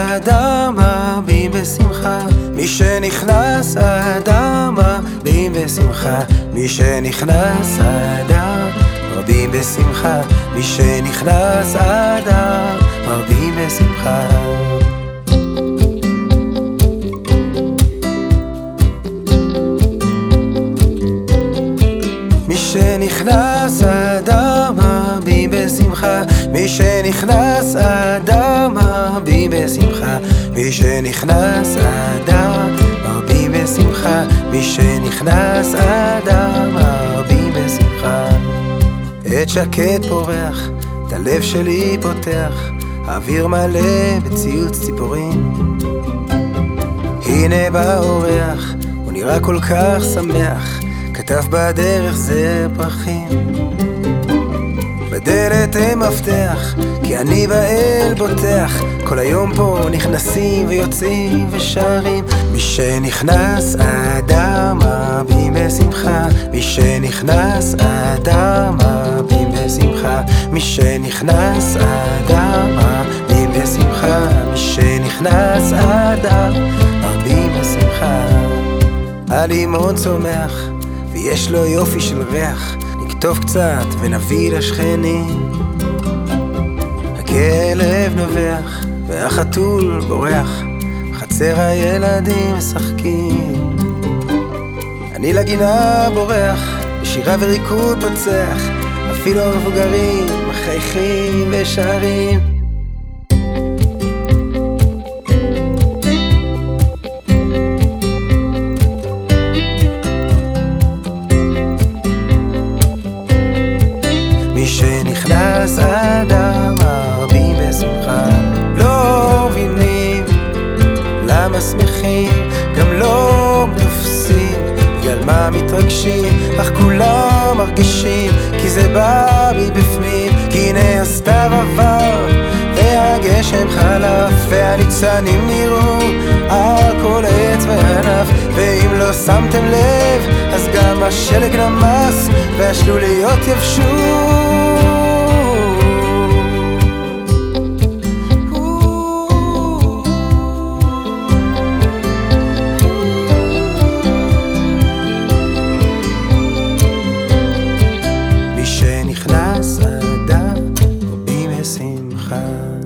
אדר מרבים בשמחה. מי שנכנס אדר מרבים בשמחה. מי שנכנס אדר מרבים בשמחה. מי שנכנס אדר מרבים בשמחה. מי שנכנס אדר מרבים בשמחה. מי שנכנס אדר מרבים בשמחה. משנכנס האדם מרבים בשמחה. משנכנס האדם מרבים בשמחה. עת שקט פורח, את הלב שלי פותח. האוויר מלא בציוץ ציפורים. הנה בא אורח, הוא נראה כל כך שמח. כתב בדרך זר פרחים בדלת אין מפתח, כי אני באל בוטח. כל היום פה נכנסים ויוצאים ושרים. מי שנכנס אדם בי בשמחה, מי שנכנס אדם בי בשמחה, מי שנכנס אדם בי בשמחה, מי שנכנס אדם בי בשמחה. הלימון צומח, ויש לו יופי של ריח. נכתוב קצת ונביא לשכנים. הכלב נובח והחתול בורח, בחצר הילדים משחקים. אני לגינה בורח, בשירה וריקוד פוצח, אפילו המבוגרים מחייכים ושרים. האדם מרבים בשמחה. לא מבינים למה שמחים גם לא תופסים בגלל מה מתרגשים? אך כולם מרגישים כי זה בא מבפנים. כי הנה הסתיו עבר והגשם חלף והניצנים נראו. על כל עץ וענף ואם לא שמתם לב אז גם השלג נמס והשלוליות יבשו time.